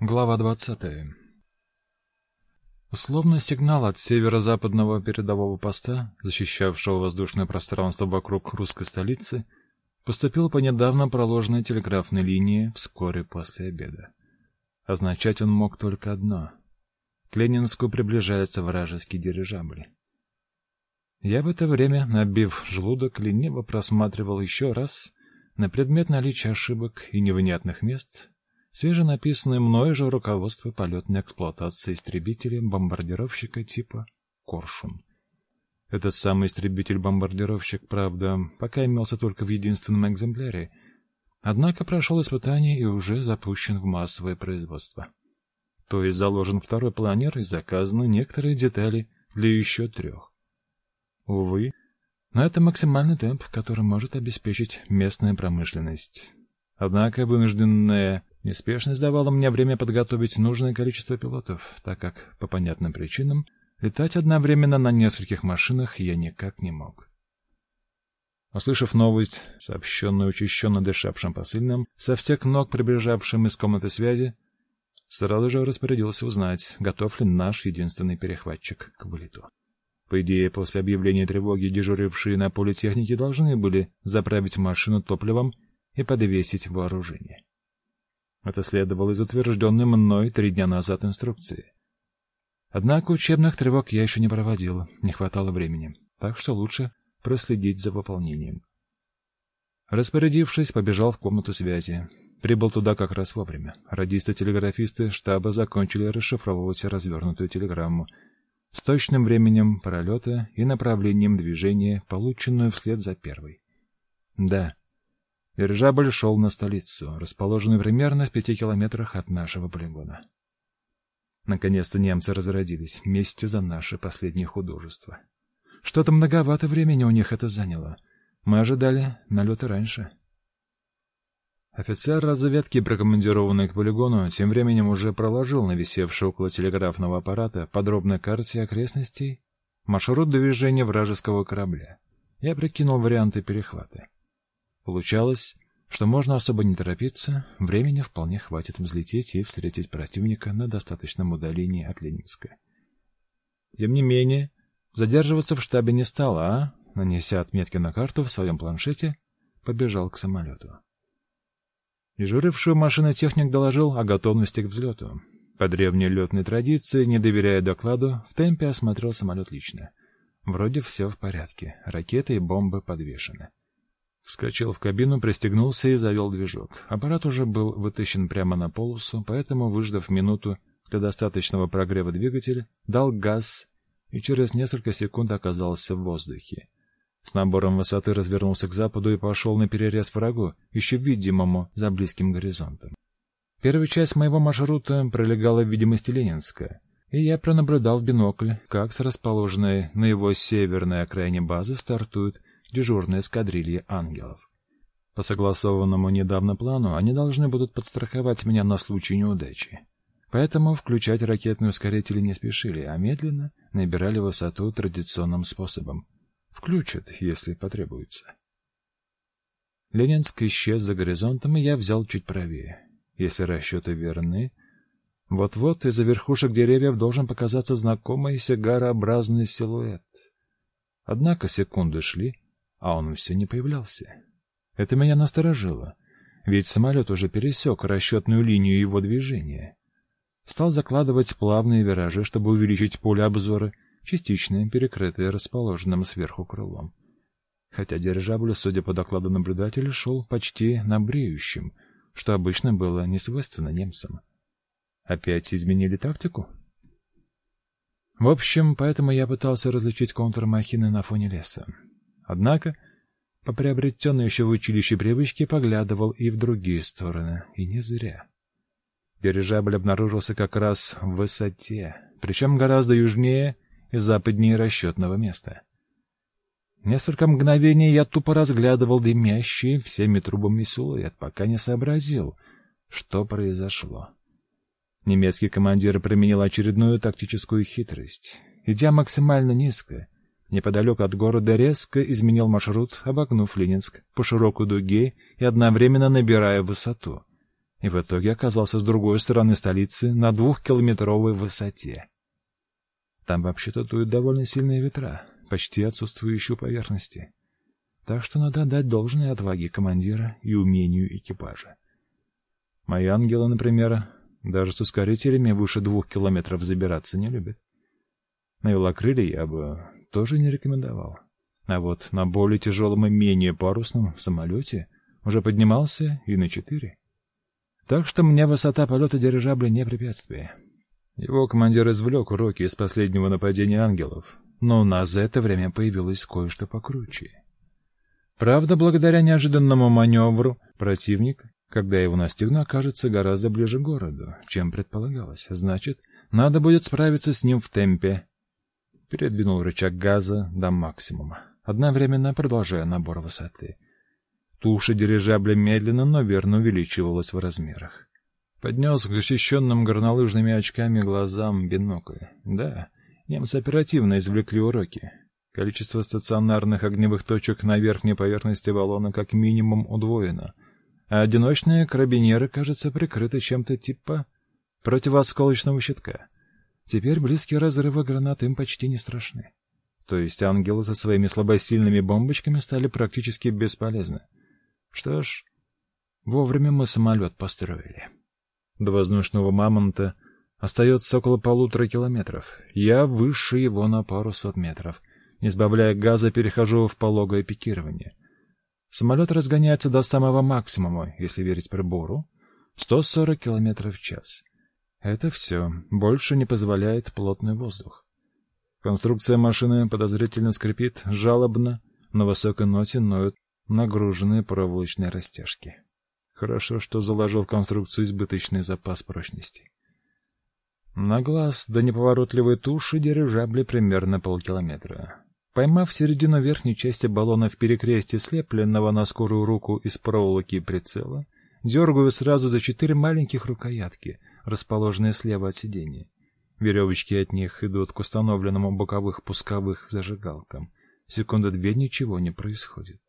Глава 20. Условный сигнал от северо-западного передового поста, защищавшего воздушное пространство вокруг русской столицы, поступил по недавно проложенной телеграфной линии вскоре после обеда. Означать он мог только одно — к Ленинску приближается вражеский дирижабль. Я в это время, набив желудок, лениво просматривал еще раз на предмет наличия ошибок и невнятных мест свеженаписанное мною же руководство полетной эксплуатации истребителя-бомбардировщика типа «Коршун». Этот самый истребитель-бомбардировщик, правда, пока имелся только в единственном экземпляре, однако прошел испытание и уже запущен в массовое производство. То есть заложен второй планер и заказаны некоторые детали для еще трех. Увы, но это максимальный темп, который может обеспечить местная промышленность. Однако вынужденная Неспешность давала мне время подготовить нужное количество пилотов, так как, по понятным причинам, летать одновременно на нескольких машинах я никак не мог. Услышав новость, сообщенную учащенно дышавшим посыльным, со всех ног приближавшим из комнаты связи, сразу же распорядился узнать, готов ли наш единственный перехватчик к вылету. По идее, после объявления тревоги дежурившие на поле техники должны были заправить машину топливом и подвесить вооружение. Это следовало из утвержденной мной три дня назад инструкции. Однако учебных тревог я еще не проводил, не хватало времени, так что лучше проследить за выполнением. Распорядившись, побежал в комнату связи. Прибыл туда как раз вовремя. Радисты-телеграфисты штаба закончили расшифровывать развернутую телеграмму с точным временем пролета и направлением движения, полученную вслед за первой. Да, Дирижабль шел на столицу, расположенную примерно в пяти километрах от нашего полигона. Наконец-то немцы разродились местью за наше последнее художество. Что-то многовато времени у них это заняло. Мы ожидали налета раньше. Офицер разведки, прокомандированный к полигону, тем временем уже проложил на висевшей около телеграфного аппарата подробной карте окрестностей маршрут движения вражеского корабля. Я прикинул варианты перехвата. Получалось, что можно особо не торопиться, времени вполне хватит взлететь и встретить противника на достаточном удалении от Ленинска. Тем не менее, задерживаться в штабе не стал, а, нанеся отметки на карту в своем планшете, побежал к самолету. Дежурившую машину техник доложил о готовности к взлету. По древней летной традиции, не доверяя докладу, в темпе осмотрел самолет лично. Вроде все в порядке, ракеты и бомбы подвешены. Вскочил в кабину, пристегнулся и завел движок. Аппарат уже был вытащен прямо на полосу, поэтому, выждав минуту для достаточного прогрева двигателя, дал газ и через несколько секунд оказался в воздухе. С набором высоты развернулся к западу и пошел на перерез врагу, еще видимому за близким горизонтом. Первая часть моего маршрута пролегала в видимости Ленинска, и я пронаблюдал в бинокль, как с расположенной на его северной окраине базы стартуют дежурной эскадрильи ангелов. По согласованному недавно плану они должны будут подстраховать меня на случай неудачи. Поэтому включать ракетные ускорители не спешили, а медленно набирали высоту традиционным способом. Включат, если потребуется. Ленинск исчез за горизонтом, и я взял чуть правее. Если расчеты верны, вот-вот из-за верхушек деревьев должен показаться знакомый сигарообразный силуэт. Однако секунды шли, а он все не появлялся. Это меня насторожило, ведь самолет уже пересек расчетную линию его движения. Стал закладывать плавные виражи, чтобы увеличить поле обзора, частично перекрытое расположенным сверху крылом. Хотя дирижабль, судя по докладу наблюдателя, шел почти на бреющем, что обычно было не свойственно немцам. Опять изменили тактику? В общем, поэтому я пытался различить контур махины на фоне леса. Однако, по приобретенной еще в училище привычке, поглядывал и в другие стороны, и не зря. Дирижабль обнаружился как раз в высоте, причем гораздо южнее и западнее расчетного места. Несколько мгновений я тупо разглядывал дымящий всеми трубами силуэт, пока не сообразил, что произошло. Немецкий командир применил очередную тактическую хитрость. Идя максимально низко, Неподалеку от города резко изменил маршрут, обогнув Ленинск по широкой дуге и одновременно набирая высоту. и в итоге оказался с другой стороны столицы на двухкилометровой высоте. Там вообще-то дуют довольно сильные ветра, почти отсутствующие поверхности. Так что надо отдать должное отваге командира и умению экипажа. Мои ангелы, например, даже с ускорителями выше двух километров забираться не любят. На велокрыле я бы тоже не рекомендовал. А вот на более тяжелом и менее парусном самолете уже поднимался и на четыре. Так что мне высота полета дирижабля не препятствие. Его командир извлек уроки из последнего нападения ангелов, но у нас за это время появилось кое-что покруче. Правда, благодаря неожиданному маневру противник, когда его настигну, окажется гораздо ближе к городу, чем предполагалось. Значит, надо будет справиться с ним в темпе. Передвинул рычаг газа до максимума, одновременно продолжая набор высоты. Туша дирижабля медленно, но верно увеличивалась в размерах. Поднес к защищенным горнолыжными очками глазам бинокль. Да, немцы оперативно извлекли уроки. Количество стационарных огневых точек на верхней поверхности баллона как минимум удвоено, а одиночные карабинеры, кажется, прикрыты чем-то типа противоосколочного щитка. Теперь близкие разрывы гранат им почти не страшны. То есть ангелы со своими слабосильными бомбочками стали практически бесполезны. Что ж, вовремя мы самолет построили. До воздушного мамонта остается около полутора километров. Я выше его на пару сот метров. Не сбавляя газа, перехожу в пологое пикирование. Самолет разгоняется до самого максимума, если верить прибору, 140 километров в час. Это все. Больше не позволяет плотный воздух. Конструкция машины подозрительно скрипит, жалобно, на высокой ноте ноют нагруженные проволочные растяжки. Хорошо, что заложил в конструкцию избыточный запас прочности. На глаз до неповоротливой туши дирижабли примерно полкилометра. Поймав середину верхней части баллона в перекрестие слепленного на скорую руку из проволоки прицела, дергаю сразу за четыре маленьких рукоятки, расположенные слева от сидения. Веревочки от них идут к установленному боковых пусковых зажигалкам. Секунды две ничего не происходит.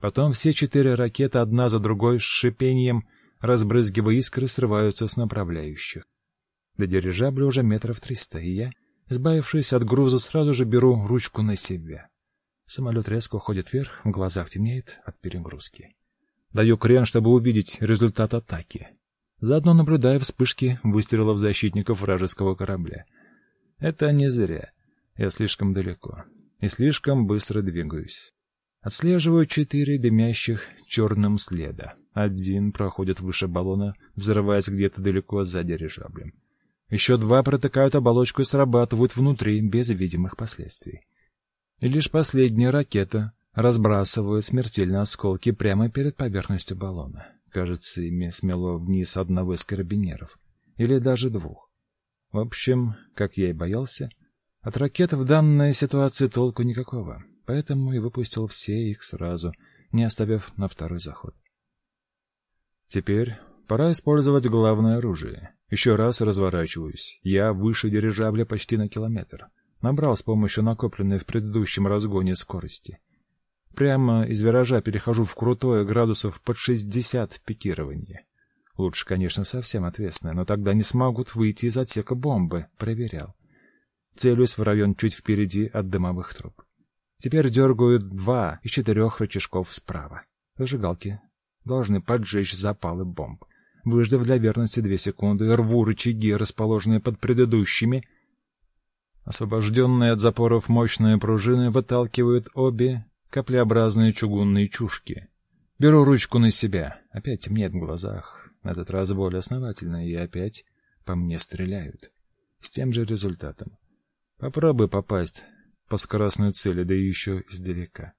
Потом все четыре ракеты одна за другой с шипением, разбрызгивая искры, срываются с направляющих. До дирижабля уже метров триста, и я, избавившись от груза, сразу же беру ручку на себя. Самолет резко уходит вверх, в глазах темнеет от перегрузки. Даю крен, чтобы увидеть результат атаки. Заодно наблюдая вспышки выстрелов защитников вражеского корабля. Это не зря. Я слишком далеко и слишком быстро двигаюсь. Отслеживаю четыре дымящих черным следа. Один проходит выше баллона, взрываясь где-то далеко за дирижаблем. Еще два протыкают оболочку и срабатывают внутри, без видимых последствий. И лишь последняя ракета разбрасывает смертельные осколки прямо перед поверхностью баллона. Кажется, ими смело вниз одного из карабинеров. Или даже двух. В общем, как я и боялся, от ракет в данной ситуации толку никакого поэтому и выпустил все их сразу, не оставив на второй заход. Теперь пора использовать главное оружие. Еще раз разворачиваюсь. Я выше дирижабля почти на километр. Набрал с помощью накопленной в предыдущем разгоне скорости. Прямо из виража перехожу в крутое градусов под 60 пикирование. Лучше, конечно, совсем ответственное, но тогда не смогут выйти из отсека бомбы, проверял. Целюсь в район чуть впереди от дымовых труб. Теперь дергаю два из четырех рычажков справа. Зажигалки должны поджечь запалы бомб. Выждав для верности две секунды, рву рычаги, расположенные под предыдущими. Освобожденные от запоров мощные пружины выталкивают обе каплеобразные чугунные чушки. Беру ручку на себя. Опять темнеет в глазах. На этот раз более основательно, и опять по мне стреляют. С тем же результатом. Попробуй попасть по скоростной цели, да еще издалека.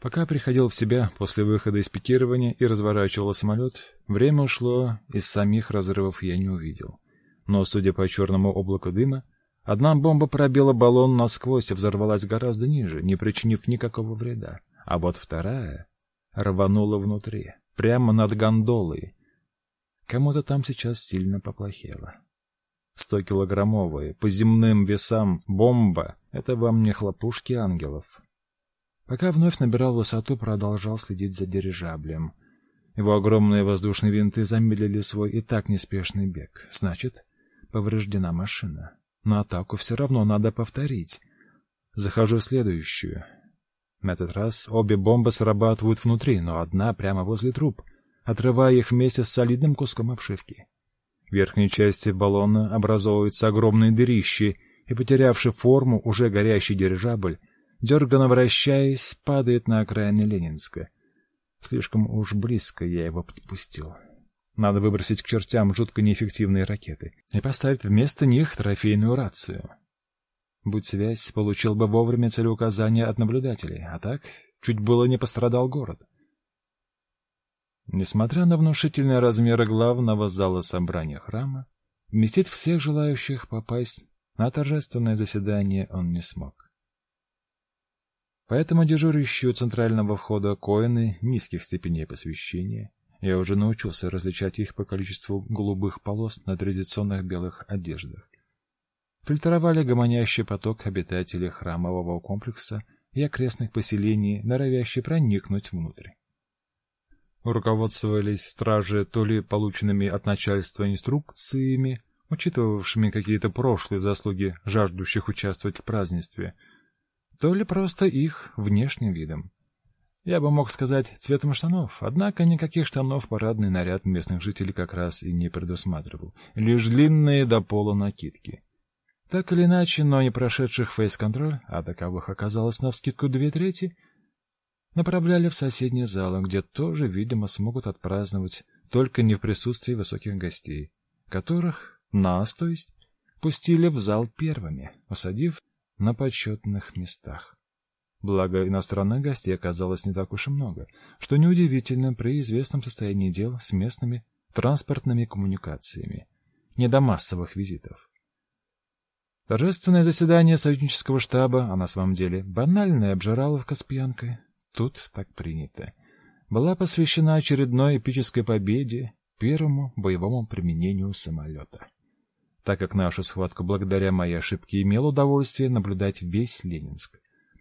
Пока приходил в себя после выхода из пикирования и разворачивал самолет, время ушло, из самих разрывов я не увидел. Но, судя по черному облаку дыма, одна бомба пробила баллон насквозь и взорвалась гораздо ниже, не причинив никакого вреда. А вот вторая рванула внутри, прямо над гондолой. Кому-то там сейчас сильно поплохело. Стокилограммовая, по земным весам, бомба — это вам не хлопушки ангелов. Пока вновь набирал высоту, продолжал следить за дирижаблем. Его огромные воздушные винты замедлили свой и так неспешный бег. Значит, повреждена машина. Но атаку все равно надо повторить. Захожу в следующую. На этот раз обе бомбы срабатывают внутри, но одна прямо возле труб, отрывая их вместе с солидным куском обшивки. В верхней части баллона образовываются огромные дырищи, и, потерявший форму, уже горящий дирижабль, дерганно вращаясь, падает на окраины Ленинска. Слишком уж близко я его подпустил. Надо выбросить к чертям жутко неэффективные ракеты и поставить вместо них трофейную рацию. Будь связь, получил бы вовремя целеуказания от наблюдателей, а так чуть было не пострадал город. Несмотря на внушительные размеры главного зала собрания храма, вместить всех желающих попасть на торжественное заседание он не смог. Поэтому дежурящие у центрального входа коины низких степеней посвящения, я уже научился различать их по количеству голубых полос на традиционных белых одеждах, фильтровали гомонящий поток обитателей храмового комплекса и окрестных поселений, норовящий проникнуть внутрь. Руководствовались стражи то ли полученными от начальства инструкциями, учитывавшими какие-то прошлые заслуги жаждущих участвовать в празднестве, то ли просто их внешним видом. Я бы мог сказать цветом штанов, однако никаких штанов парадный наряд местных жителей как раз и не предусматривал, лишь длинные до пола накидки. Так или иначе, но не прошедших фейс-контроль, а таковых оказалось навскидку две трети, направляли в соседний зал, где тоже, видимо, смогут отпраздновать, только не в присутствии высоких гостей, которых, нас, то есть, пустили в зал первыми, усадив на почетных местах. Благо, иностранных гостей оказалось не так уж и много, что неудивительно при известном состоянии дел с местными транспортными коммуникациями, не до массовых визитов. Торжественное заседание союзнического штаба, а на самом деле банальная обжираловка с пьянкой, тут так принято, была посвящена очередной эпической победе, первому боевому применению самолета. Так как нашу схватку благодаря моей ошибке имел удовольствие наблюдать весь Ленинск,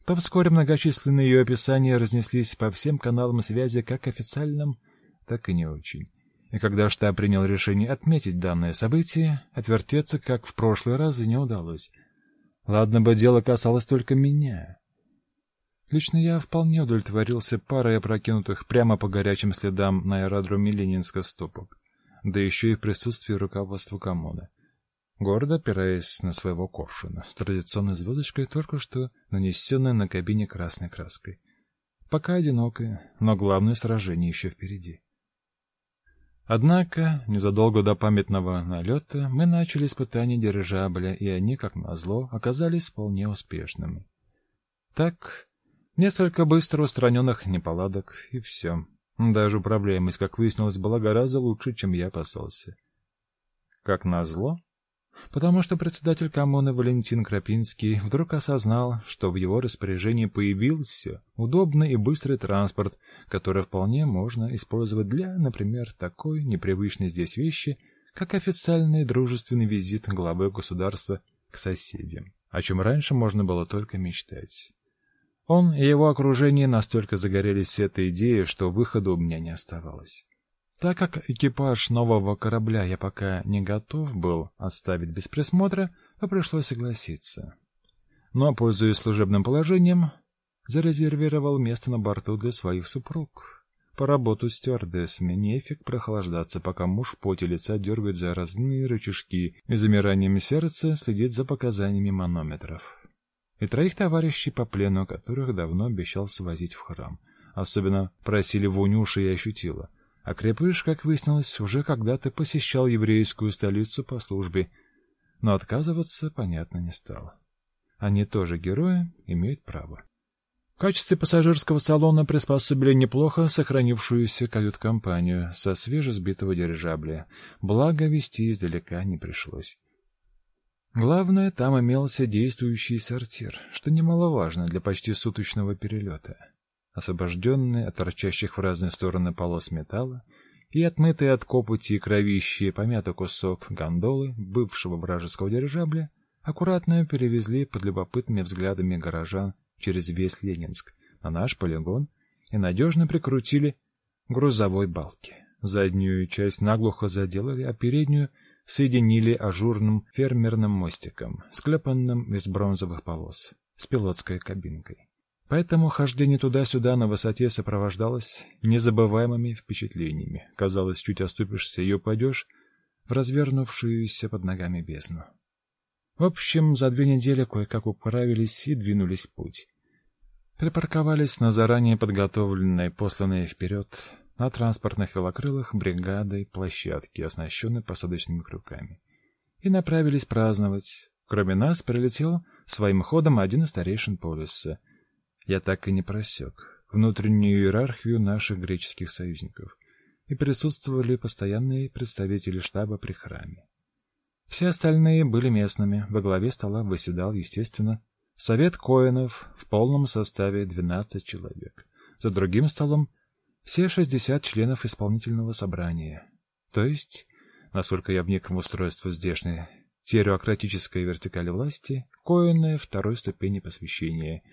то вскоре многочисленные ее описания разнеслись по всем каналам связи как официальным, так и не очень. И когда штаб принял решение отметить данное событие, отвертеться, как в прошлый раз, не удалось. Ладно бы дело касалось только меня. Лично я вполне удовлетворился парой опрокинутых прямо по горячим следам на аэродроме Ленинска стопок, да еще и в присутствии руководства коммуны. Гордо опираясь на своего коршуна, с традиционной звездочкой, только что нанесенной на кабине красной краской. Пока одинокое, но главное сражение еще впереди. Однако, незадолго до памятного налета мы начали испытания дирижабля, и они, как назло, оказались вполне успешными. Так, несколько быстро устраненных неполадок, и все. Даже управляемость, как выяснилось, была гораздо лучше, чем я опасался. Как назло, потому что председатель коммуны Валентин Крапинский вдруг осознал, что в его распоряжении появился удобный и быстрый транспорт, который вполне можно использовать для, например, такой непривычной здесь вещи, как официальный дружественный визит главы государства к соседям, о чем раньше можно было только мечтать. Он и его окружение настолько загорелись этой идеей, что выхода у меня не оставалось. Так как экипаж нового корабля я пока не готов был оставить без присмотра, то пришлось согласиться. Но, пользуясь служебным положением, зарезервировал место на борту для своих супруг. Поработаю стюардессами, нефиг прохлаждаться, пока муж в поте лица дергает за разные рычажки и замиранием сердца следит за показаниями манометров. И троих товарищей по плену, которых давно обещал свозить в храм. Особенно просили Вунюша и ощутила — а Крепыш, как выяснилось, уже когда-то посещал еврейскую столицу по службе, но отказываться, понятно, не стал. Они тоже герои, имеют право. В качестве пассажирского салона приспособили неплохо сохранившуюся кают-компанию со свежесбитого дирижабля, благо вести издалека не пришлось. Главное, там имелся действующий сортир, что немаловажно для почти суточного перелета освобожденные от торчащих в разные стороны полос металла, и отмытые от копоти и кровищи помятый кусок гондолы бывшего вражеского дирижабля аккуратно перевезли под любопытными взглядами горожан через весь Ленинск на наш полигон и надежно прикрутили грузовой балки. Заднюю часть наглухо заделали, а переднюю соединили ажурным фермерным мостиком, склепанным из бронзовых полос, с пилотской кабинкой. Поэтому хождение туда-сюда на высоте сопровождалось незабываемыми впечатлениями. Казалось, чуть оступишься и упадешь в развернувшуюся под ногами бездну. В общем, за две недели кое-как управились и двинулись в путь. Припарковались на заранее подготовленной, посланной вперед на транспортных велокрылах бригадой площадки, оснащенной посадочными крюками, и направились праздновать. Кроме нас прилетел своим ходом один из старейшин полюса. Я так и не просек внутреннюю иерархию наших греческих союзников, и присутствовали постоянные представители штаба при храме. Все остальные были местными, во главе стола выседал, естественно, совет коинов в полном составе 12 человек. За другим столом все 60 членов исполнительного собрания. То есть, насколько я вник в устройство здешней теократической вертикали власти, коины второй ступени посвящения.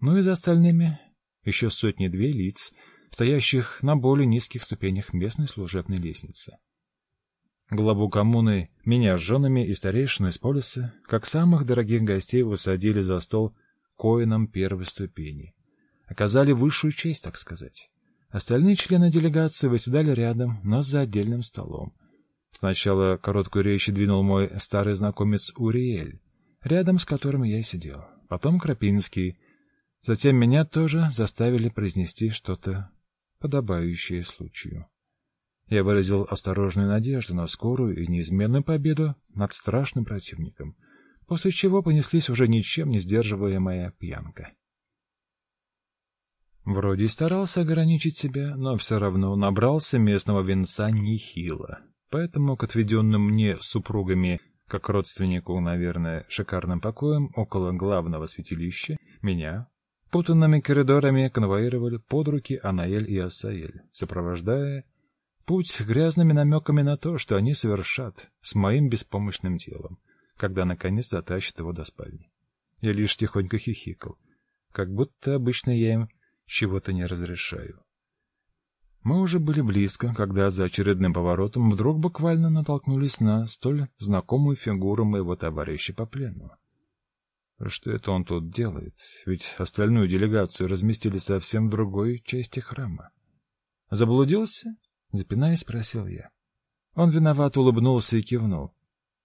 Ну и за остальными еще сотни-две лиц, стоящих на более низких ступенях местной служебной лестницы. Главу коммуны, меня с женами и старейшину из полиса, как самых дорогих гостей, высадили за стол коином первой ступени. Оказали высшую честь, так сказать. Остальные члены делегации выседали рядом, но за отдельным столом. Сначала короткую речь двинул мой старый знакомец Уриэль, рядом с которым я сидел. Потом Крапинский. Затем меня тоже заставили произнести что-то подобающее случаю. Я выразил осторожную надежду на скорую и неизменную победу над страшным противником, после чего понеслись уже ничем не сдерживаемая пьянка. Вроде и старался ограничить себя, но все равно набрался местного венца нехило. Поэтому к отведенным мне супругами, как родственнику, наверное, шикарным покоем около главного святилища, меня путанными коридорами конвоировали под руки Анаэль и Асаэль, сопровождая путь грязными намеками на то, что они совершат с моим беспомощным телом, когда наконец затащат его до спальни. Я лишь тихонько хихикал, как будто обычно я им чего-то не разрешаю. Мы уже были близко, когда за очередным поворотом вдруг буквально натолкнулись на столь знакомую фигуру моего товарища по плену. Что это он тут делает? Ведь остальную делегацию разместили совсем в другой части храма. Заблудился? Запинаясь, спросил я. Он виноват улыбнулся и кивнул.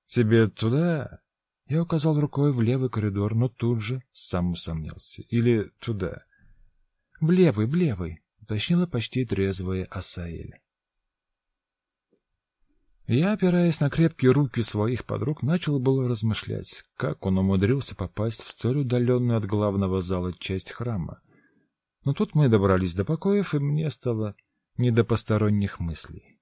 Тебе туда? Я указал рукой в левый коридор, но тут же сам усомнился. Или туда? В левый, в левый, уточнила почти трезвая Асаэль. Я, опираясь на крепкие руки своих подруг, начал было размышлять, как он умудрился попасть в столь удаленную от главного зала часть храма. Но тут мы добрались до покоев, и мне стало не до посторонних мыслей.